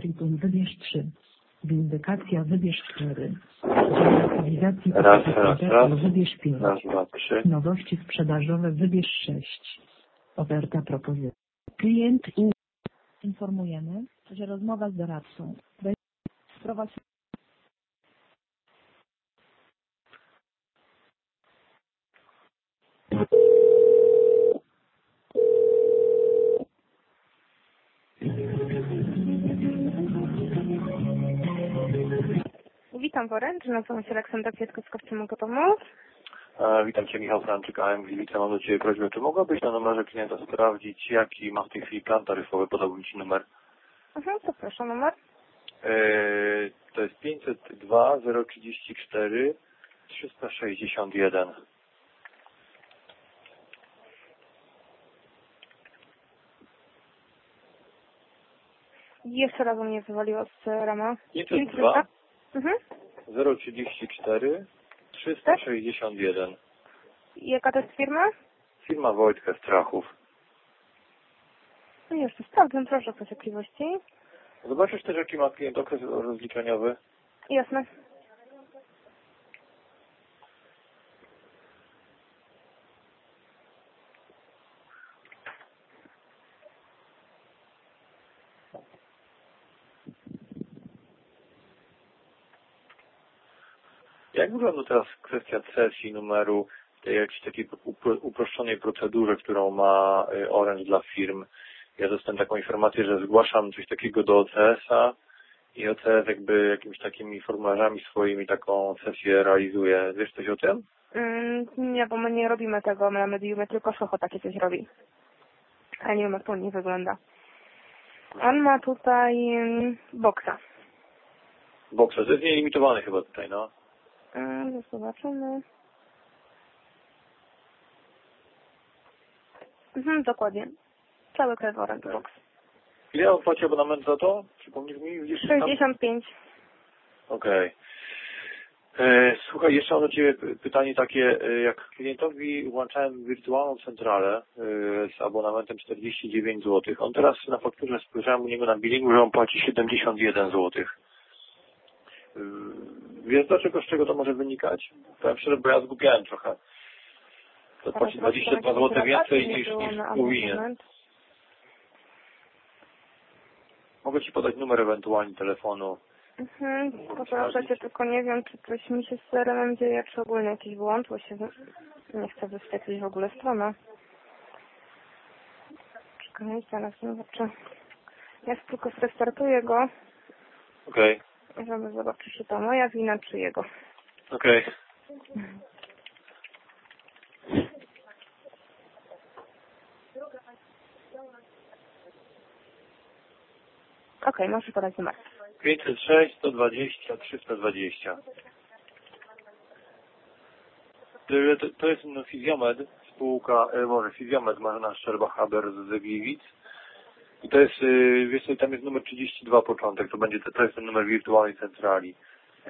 Periton wybierz 3. Windykacja wybierz 4. Dział aktywizacji Raz, raz, raz. wybierz 5. Raz, dwa, trzy. Nowości sprzedażowe wybierz 6. Oferta propozycji. Klient informujemy, że rozmowa z doradcą. Weź- Witam w Orange, nazywam się Aleksandra Kwiatkowska, w czym mogę pomóc? E, witam Cię, Michał Franczyk, AM Gliwice. Mam do Ciebie prośbę, czy mogłabyś na numerze klienta sprawdzić, jaki ma w tej chwili plan taryfowy? Podałbym Ci numer. Mhm, to proszę numer. E, to jest 502 034 361. Jeszcze raz mnie wywaliło z rama. 502 Mhm. 034 361. I Jaka to jest firma? Firma Wojtka Strachów. No jeszcze sprawdzę, proszę o cierpliwości. Zobaczysz też, jaki ma klient okres rozliczeniowy? Jasne. Jak wygląda teraz kwestia sesji numeru, tej jakiejś takiej upro- uproszczonej procedurze, którą ma y, Orange dla firm? Ja dostałem taką informację, że zgłaszam coś takiego do OCS-a i OCS jakby jakimiś takimi formularzami swoimi taką sesję realizuje. Wiesz coś o tym? Mm, nie, bo my nie robimy tego na mediumie, tylko Socho takie coś robi. Ale nie wiem, jak to nie wygląda. On ma tutaj mm, boksa. Boxer, to jest nielimitowany chyba tutaj, no. Mm, zobaczymy. Mhm, dokładnie. Cały Orange Tak. Box. Ile on płaci abonament za to? Przypomnij mi, widzisz tam? 65. Okej. E, Słuchaj, jeszcze mam do Ciebie py- pytanie takie, e, jak klientowi włączałem wirtualną centralę e, z abonamentem 49 zł, on teraz na fakturze spojrzałem u niego na billingu, że on płaci 71 zł. Wiesz dlaczego, z czego to może wynikać? Powiem szczerze, bo ja zgubiałem trochę. To płaci 22 zł więcej niż, niż powinien. Mogę Ci podać numer ewentualnie telefonu. Mhm, poproszę cię, tylko nie wiem, czy coś mi się z CRM dzieje, czy ogólnie jakiś błąd, bo się nie chcę wyświetlić w ogóle strona. Czekaj, zaraz zobaczę. Ja tylko zrestartuję go, Okej, żeby zobaczyć, czy to moja wina, czy jego. okej. Okej, możesz podać numer. 506, 120, 320. To, to, to jest no, Fizjomed, spółka, e, może Fizjomed Marzena Szczerba-Haber z Gliwic. I to jest, y, wiesz co, tam jest numer 32 początek, to będzie, to, jest ten numer wirtualnej centrali.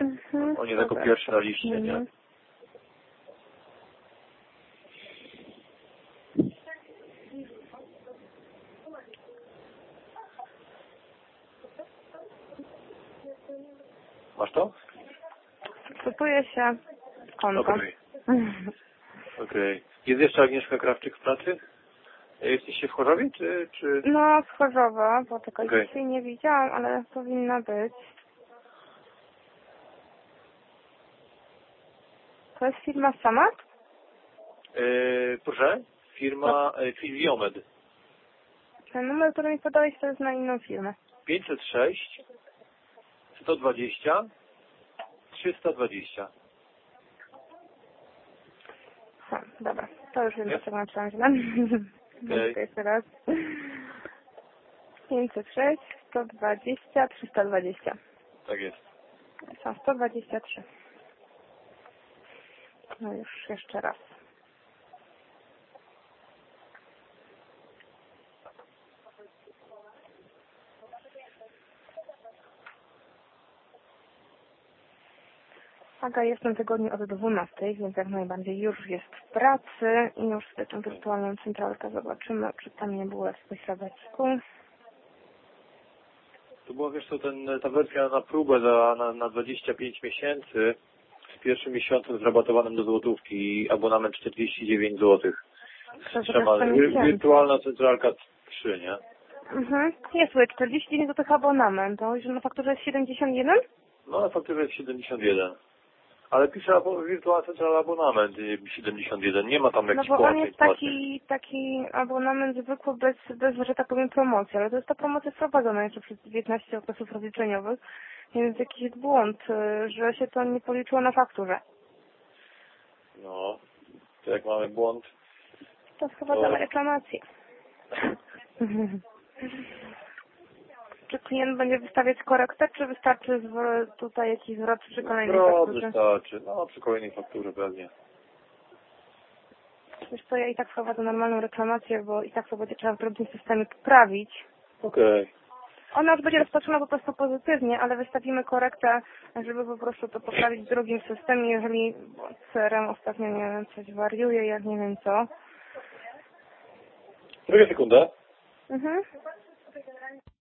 Mhm, On jest jako pierwszy na liście, nie? Mhm. Masz to? Cytuję się konto. Okej, okej. Jest jeszcze Agnieszka Krawczyk w pracy? Jesteście w Chorzowie, czy, czy... No, schorzowa, bo tego Okej. dzisiaj nie widziałam, ale powinna być. To jest firma sama? E, proszę? Firma e, Fizjomed. Ten numer, który mi podałeś, to jest na inną firmę. 506 120 320. Ha, dobra, to już wiem, dlaczego napisałam źle. Okej. Okay. Jeszcze raz. 506, 120, 320. Tak jest. Są 123. No już jeszcze raz. Aga jest na tygodniu od 12, więc jak najbardziej już jest w pracy i już sobie tę wirtualną centralkę zobaczymy, czy tam nie było jakichś środeczku. To była wiesz co, ten, ta wersja na próbę za, na, na 25 miesięcy z pierwszym miesiącem zrabatowanym do złotówki i abonament 49 zł. To Trzeba, zresztą wir, miesięcy. wirtualna centralka 3, nie? Mhm. Jest, słuchaj, 49 do tych abonament. To już na fakturze jest 71? No na fakturze jest 71. Ale pisze wirtualna centrala abonament y, 71, nie ma tam No jakichś bo on jest taki, taki abonament zwykły bez, bez, że tak powiem, promocji, ale to jest ta promocja wprowadzona jeszcze przez 19 okresów rozliczeniowych, więc jakiś jest błąd, y, że się to nie policzyło na fakturze. No, to jak mamy błąd, To wprowadzamy No. reklamację. czy klient będzie wystawiać korektę, czy wystarczy tutaj jakiś zwrot przy kolejnej no fakturze? wystarczy. No przy kolejnej fakturze pewnie. Wiesz co, ja i tak wprowadzę normalną reklamację, bo i tak to będzie trzeba w drugim systemie poprawić. Okej. Ona już będzie rozpatrzona po prostu pozytywnie, ale wystawimy korektę, żeby po prostu to poprawić w drugim systemie, jeżeli CRM ostatnio nie wiem, coś wariuje, jak nie wiem co. Druga sekunda. Mhm.